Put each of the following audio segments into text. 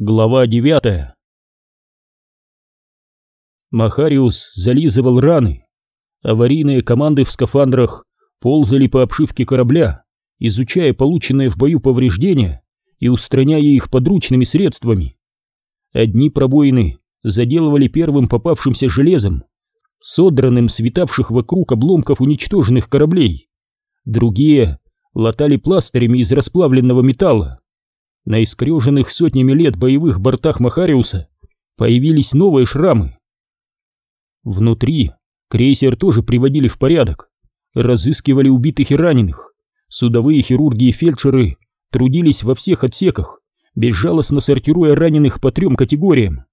Глава девятая Махариус зализывал раны. Аварийные команды в скафандрах ползали по обшивке корабля, изучая полученные в бою повреждения и устраняя их подручными средствами. Одни пробоины заделывали первым попавшимся железом, содранным светавших вокруг обломков уничтоженных кораблей. Другие латали пластырями из расплавленного металла. На искреженных сотнями лет боевых бортах Махариуса появились новые шрамы. Внутри крейсер тоже приводили в порядок, разыскивали убитых и раненых. Судовые хирурги и фельдшеры трудились во всех отсеках, безжалостно сортируя раненых по трем категориям.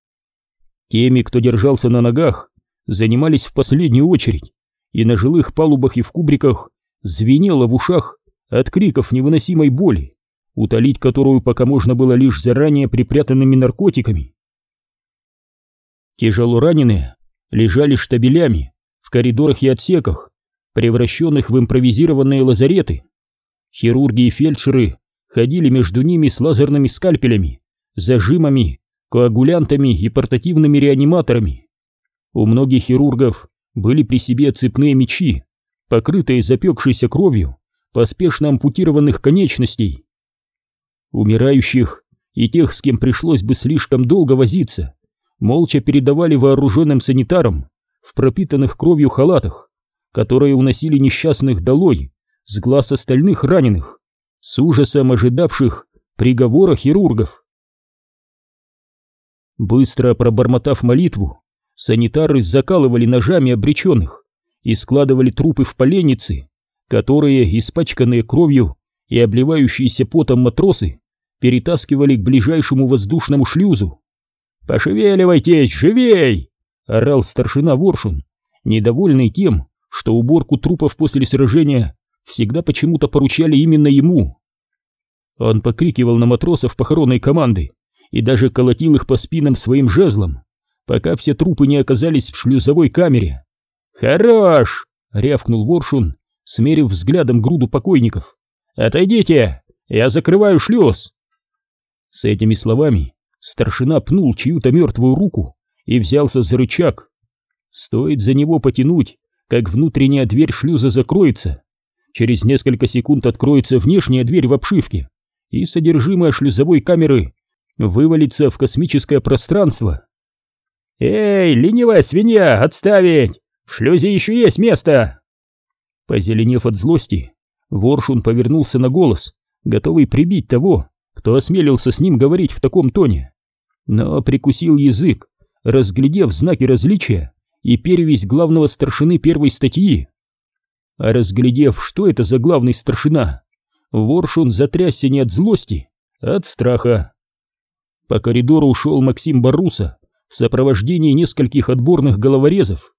Теми, кто держался на ногах, занимались в последнюю очередь, и на жилых палубах и в кубриках звенело в ушах от криков невыносимой боли, утолить которую пока можно было лишь заранее припрятанными наркотиками. Тяжело раненые лежали штабелями в коридорах и отсеках, превращенных в импровизированные лазареты. Хирурги и фельдшеры ходили между ними с лазерными скальпелями, зажимами, коагулянтами и портативными реаниматорами. У многих хирургов были при себе цепные мечи, покрытые запекшейся кровью поспешно ампутированных конечностей. Умирающих и тех, с кем пришлось бы слишком долго возиться, молча передавали вооруженным санитарам в пропитанных кровью халатах, которые уносили несчастных долой с глаз остальных раненых, с ужасом ожидавших приговора хирургов. Быстро пробормотав молитву, санитары закалывали ножами обреченных и складывали трупы в поленницы, которые, испачканные кровью и обливающиеся потом матросы, перетаскивали к ближайшему воздушному шлюзу. «Пошевеливайтесь, живей!» — орал старшина Воршун, недовольный тем, что уборку трупов после сражения всегда почему-то поручали именно ему. Он покрикивал на матросов похоронной команды и даже колотил их по спинам своим жезлом, пока все трупы не оказались в шлюзовой камере. «Хорош!» — рявкнул Воршун, смерив взглядом груду покойников. «Отойдите! Я закрываю шлюз!» С этими словами старшина пнул чью-то мертвую руку и взялся за рычаг. Стоит за него потянуть, как внутренняя дверь шлюза закроется. Через несколько секунд откроется внешняя дверь в обшивке, и содержимое шлюзовой камеры вывалится в космическое пространство. «Эй, ленивая свинья, отставить! В шлюзе еще есть место!» Позеленев от злости, Воршун повернулся на голос, готовый прибить того, кто осмелился с ним говорить в таком тоне. Но прикусил язык, разглядев знаки различия и перевесь главного старшины первой статьи. А разглядев, что это за главный старшина, Воршун затрясся не от злости, а от страха. По коридору ушел Максим Баруса в сопровождении нескольких отборных головорезов.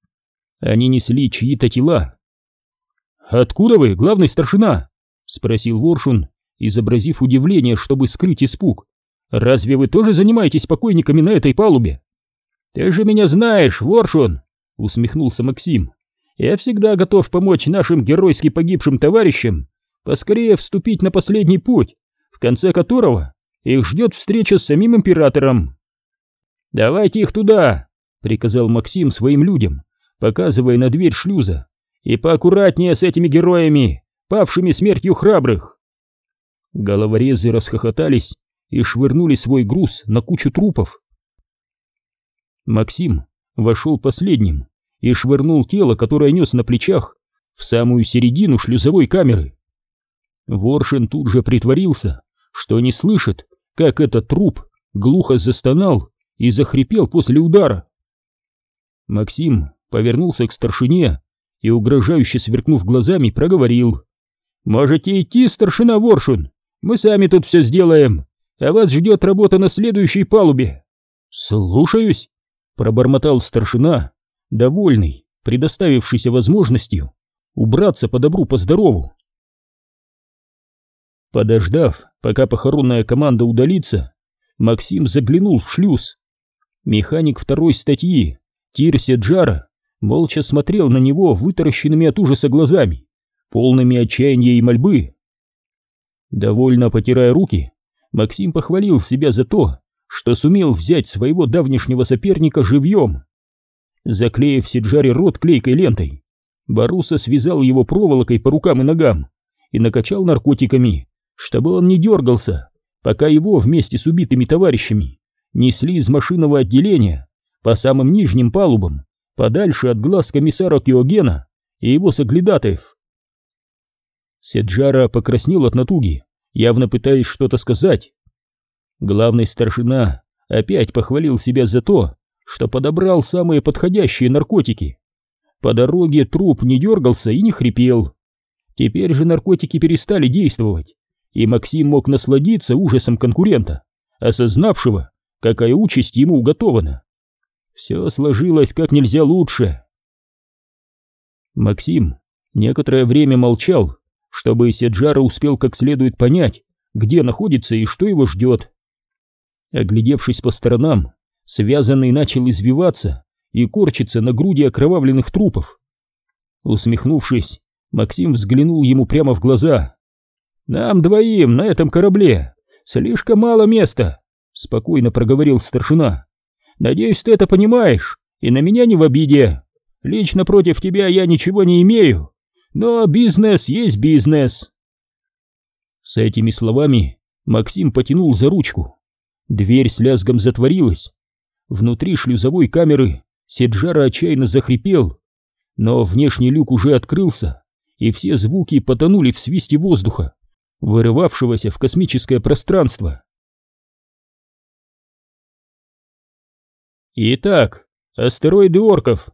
Они несли чьи-то тела, «Откуда вы, главный старшина?» — спросил Воршун, изобразив удивление, чтобы скрыть испуг. «Разве вы тоже занимаетесь покойниками на этой палубе?» «Ты же меня знаешь, Воршун!» — усмехнулся Максим. «Я всегда готов помочь нашим геройски погибшим товарищам поскорее вступить на последний путь, в конце которого их ждет встреча с самим императором». «Давайте их туда!» — приказал Максим своим людям, показывая на дверь шлюза. И поаккуратнее с этими героями, павшими смертью храбрых. Головорезы расхохотались и швырнули свой груз на кучу трупов. Максим вошел последним и швырнул тело, которое нес на плечах, в самую середину шлюзовой камеры. Воршин тут же притворился, что не слышит, как этот труп глухо застонал и захрипел после удара. Максим повернулся к старшине и, угрожающе сверкнув глазами, проговорил. «Можете идти, старшина Воршун, мы сами тут все сделаем, а вас ждет работа на следующей палубе». «Слушаюсь», — пробормотал старшина, довольный, предоставившийся возможностью убраться по добру, по здорову. Подождав, пока похоронная команда удалится, Максим заглянул в шлюз. Механик второй статьи, Тирсе Джара, молча смотрел на него вытаращенными от ужаса глазами, полными отчаяния и мольбы. Довольно потирая руки, Максим похвалил себя за то, что сумел взять своего давнешнего соперника живьем. Заклеив Сиджаре рот клейкой лентой, Баруса связал его проволокой по рукам и ногам и накачал наркотиками, чтобы он не дергался, пока его вместе с убитыми товарищами несли из машинного отделения по самым нижним палубам, подальше от глаз комиссара Киогена и его соглядатаев. Седжара покраснел от натуги, явно пытаясь что-то сказать. Главный старшина опять похвалил себя за то, что подобрал самые подходящие наркотики. По дороге труп не дергался и не хрипел. Теперь же наркотики перестали действовать, и Максим мог насладиться ужасом конкурента, осознавшего, какая участь ему уготована. Все сложилось как нельзя лучше. Максим некоторое время молчал, чтобы Седжара успел как следует понять, где находится и что его ждет. Оглядевшись по сторонам, связанный начал извиваться и корчиться на груди окровавленных трупов. Усмехнувшись, Максим взглянул ему прямо в глаза. «Нам двоим на этом корабле слишком мало места», — спокойно проговорил старшина. «Надеюсь, ты это понимаешь, и на меня не в обиде. Лично против тебя я ничего не имею, но бизнес есть бизнес». С этими словами Максим потянул за ручку. Дверь с лязгом затворилась. Внутри шлюзовой камеры Седжара отчаянно захрипел, но внешний люк уже открылся, и все звуки потонули в свисте воздуха, вырывавшегося в космическое пространство. Итак, астероиды орков.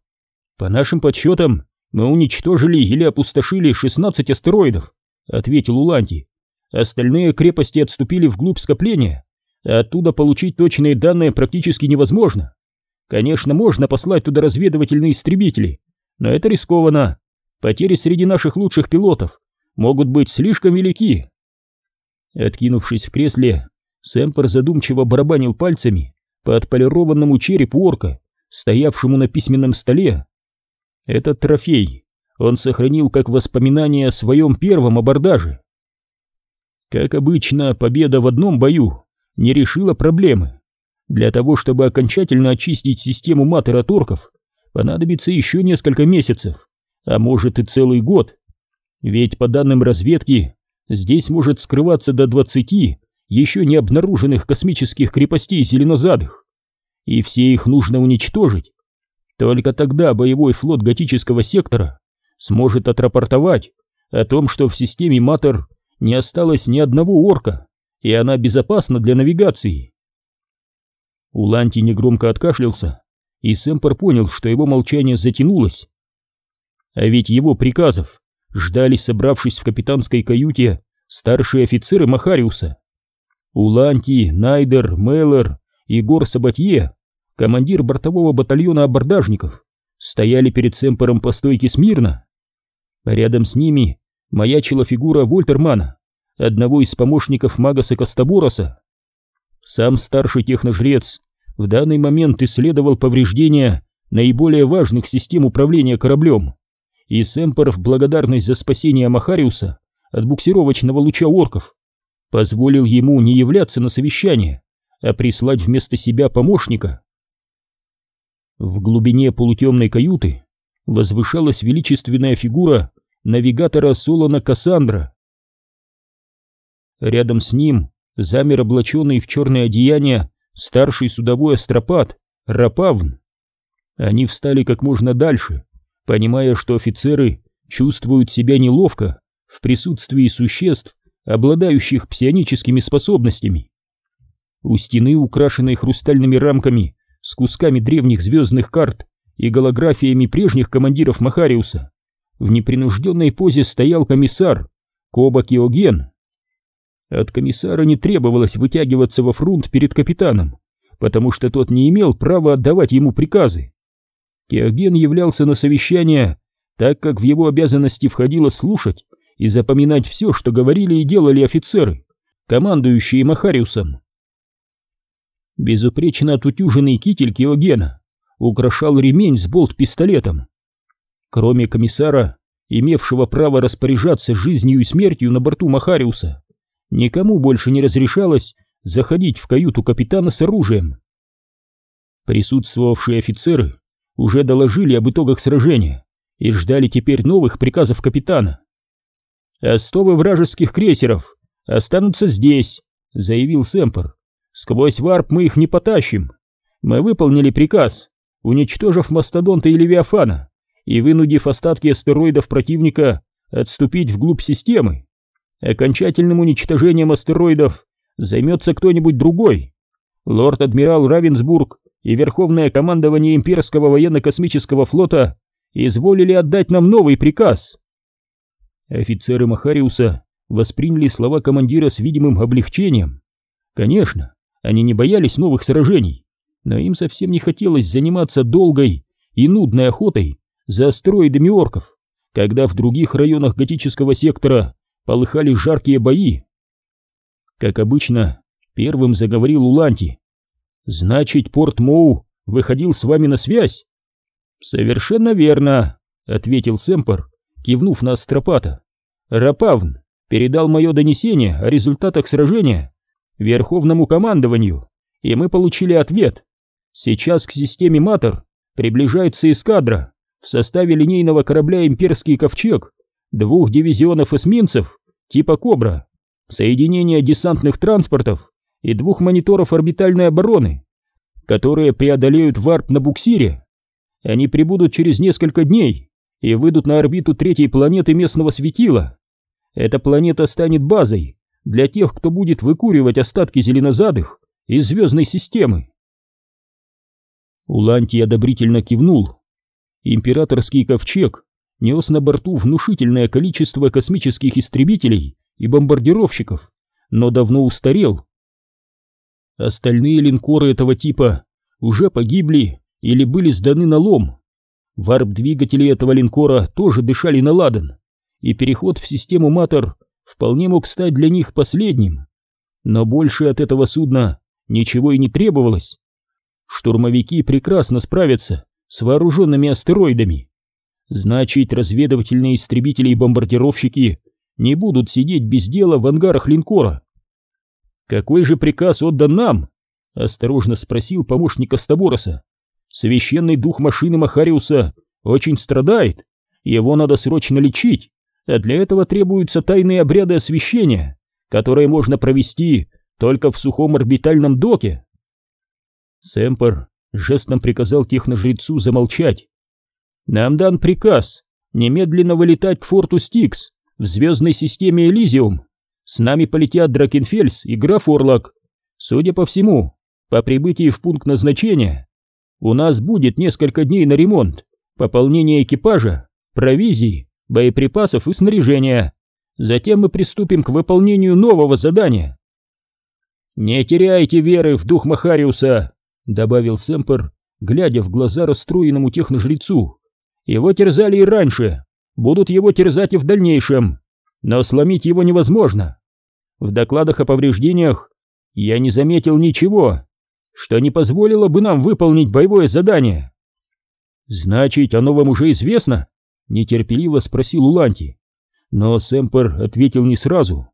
По нашим подсчетам, мы уничтожили или опустошили 16 астероидов, ответил Уланти. Остальные крепости отступили вглубь скопления, а оттуда получить точные данные практически невозможно. Конечно, можно послать туда разведывательные истребители, но это рискованно. Потери среди наших лучших пилотов могут быть слишком велики. Откинувшись в кресле, Сэмпер задумчиво барабанил пальцами по отполированному черепу орка, стоявшему на письменном столе. Этот трофей он сохранил как воспоминание о своем первом абордаже. Как обычно, победа в одном бою не решила проблемы. Для того, чтобы окончательно очистить систему матера-торков, понадобится еще несколько месяцев, а может и целый год. Ведь по данным разведки, здесь может скрываться до 20 еще не обнаруженных космических крепостей зеленозадых. И все их нужно уничтожить. Только тогда боевой флот готического сектора сможет отрапортовать о том, что в системе Матер не осталось ни одного орка, и она безопасна для навигации. Уланти негромко откашлялся, и Сэмпер понял, что его молчание затянулось. А ведь его приказов ждали, собравшись в капитанской каюте, старшие офицеры Махариуса. Уланти, Найдер, Меллер и Гор Сабатье, командир бортового батальона абордажников, стояли перед Сэмпером по стойке смирно. Рядом с ними маячила фигура Вольтермана, одного из помощников Магаса Костабороса. Сам старший техножрец в данный момент исследовал повреждения наиболее важных систем управления кораблем, и Сэмпер в благодарность за спасение Махариуса от буксировочного луча орков позволил ему не являться на совещание, а прислать вместо себя помощника. В глубине полутемной каюты возвышалась величественная фигура навигатора Солона Кассандра. Рядом с ним замер облаченный в черное одеяние старший судовой астропат Рапавн. Они встали как можно дальше, понимая, что офицеры чувствуют себя неловко в присутствии существ, обладающих псионическими способностями. У стены, украшенной хрустальными рамками с кусками древних звездных карт и голографиями прежних командиров Махариуса, в непринужденной позе стоял комиссар Коба Киоген. От комиссара не требовалось вытягиваться во фрунт перед капитаном, потому что тот не имел права отдавать ему приказы. Кеоген являлся на совещание, так как в его обязанности входило слушать и запоминать все, что говорили и делали офицеры, командующие Махариусом. Безупречно отутюженный китель Кеогена украшал ремень с болт-пистолетом. Кроме комиссара, имевшего право распоряжаться жизнью и смертью на борту Махариуса, Никому больше не разрешалось заходить в каюту капитана с оружием. Присутствовавшие офицеры уже доложили об итогах сражения и ждали теперь новых приказов капитана. «Остовы вражеских крейсеров останутся здесь», — заявил Сэмпер. «Сквозь варп мы их не потащим. Мы выполнили приказ, уничтожив мастодонта и левиафана и вынудив остатки астероидов противника отступить вглубь системы. Окончательным уничтожением астероидов займется кто-нибудь другой. Лорд-адмирал Равенсбург и Верховное командование Имперского военно-космического флота изволили отдать нам новый приказ. Офицеры Махариуса восприняли слова командира с видимым облегчением. Конечно, они не боялись новых сражений, но им совсем не хотелось заниматься долгой и нудной охотой за астероидами орков, когда в других районах готического сектора полыхали жаркие бои. Как обычно, первым заговорил Уланти. «Значит, Порт Моу выходил с вами на связь?» «Совершенно верно», — ответил Сэмпер, кивнув на астропата. «Рапавн передал мое донесение о результатах сражения Верховному командованию, и мы получили ответ. Сейчас к системе Матер приближается эскадра в составе линейного корабля «Имперский ковчег», двух дивизионов эсминцев типа «Кобра», соединения десантных транспортов и двух мониторов орбитальной обороны, которые преодолеют варп на буксире. Они прибудут через несколько дней и выйдут на орбиту третьей планеты местного светила. Эта планета станет базой для тех, кто будет выкуривать остатки зеленозадых из звездной системы. Улантий одобрительно кивнул. Императорский ковчег нес на борту внушительное количество космических истребителей и бомбардировщиков, но давно устарел. Остальные линкоры этого типа уже погибли или были сданы на лом. Варп-двигатели этого линкора тоже дышали на ладан, и переход в систему Матер вполне мог стать для них последним. Но больше от этого судна ничего и не требовалось. Штурмовики прекрасно справятся с вооруженными астероидами. Значит, разведывательные истребители и бомбардировщики не будут сидеть без дела в ангарах линкора. «Какой же приказ отдан нам?» — осторожно спросил помощник Астабороса. «Священный дух машины Махариуса очень страдает, его надо срочно лечить, а для этого требуются тайные обряды освящения, которые можно провести только в сухом орбитальном доке». Сэмпер жестом приказал техножрецу замолчать. «Нам дан приказ немедленно вылетать к форту Стикс в звездной системе Элизиум. С нами полетят Дракенфельс и граф Орлок. Судя по всему, по прибытии в пункт назначения у нас будет несколько дней на ремонт, пополнение экипажа, провизии, боеприпасов и снаряжения. Затем мы приступим к выполнению нового задания. «Не теряйте веры в дух Махариуса», — добавил Сэмпер, глядя в глаза расстроенному техножрецу. «Его терзали и раньше, будут его терзать и в дальнейшем, но сломить его невозможно. В докладах о повреждениях я не заметил ничего, что не позволило бы нам выполнить боевое задание. Значит, оно вам уже известно? Нетерпеливо спросил Уланти. Но Сэмпер ответил не сразу.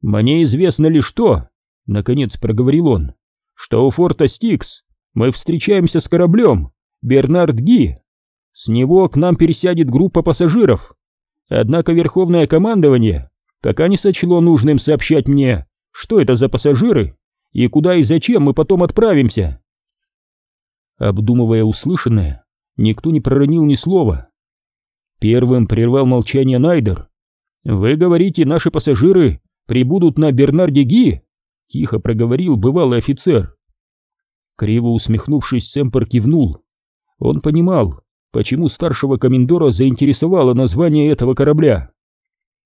Мне известно лишь то, наконец проговорил он, что у форта Стикс мы встречаемся с кораблем Бернард Ги. С него к нам пересядет группа пассажиров. Однако Верховное командование пока не сочло нужным сообщать мне, что это за пассажиры и куда и зачем мы потом отправимся. Обдумывая услышанное, никто не проронил ни слова. Первым прервал молчание Найдер. «Вы говорите, наши пассажиры прибудут на Бернарде Ги?» — тихо проговорил бывалый офицер. Криво усмехнувшись, Сэмпер кивнул. Он понимал, почему старшего комендора заинтересовало название этого корабля.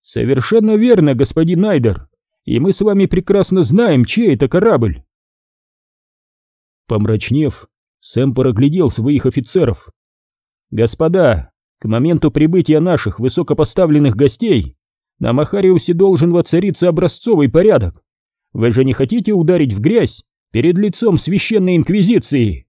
«Совершенно верно, господин Найдер, и мы с вами прекрасно знаем, чей это корабль». Помрачнев, Сэмпер оглядел своих офицеров. «Господа, к моменту прибытия наших высокопоставленных гостей на Махариусе должен воцариться образцовый порядок. Вы же не хотите ударить в грязь перед лицом священной инквизиции?»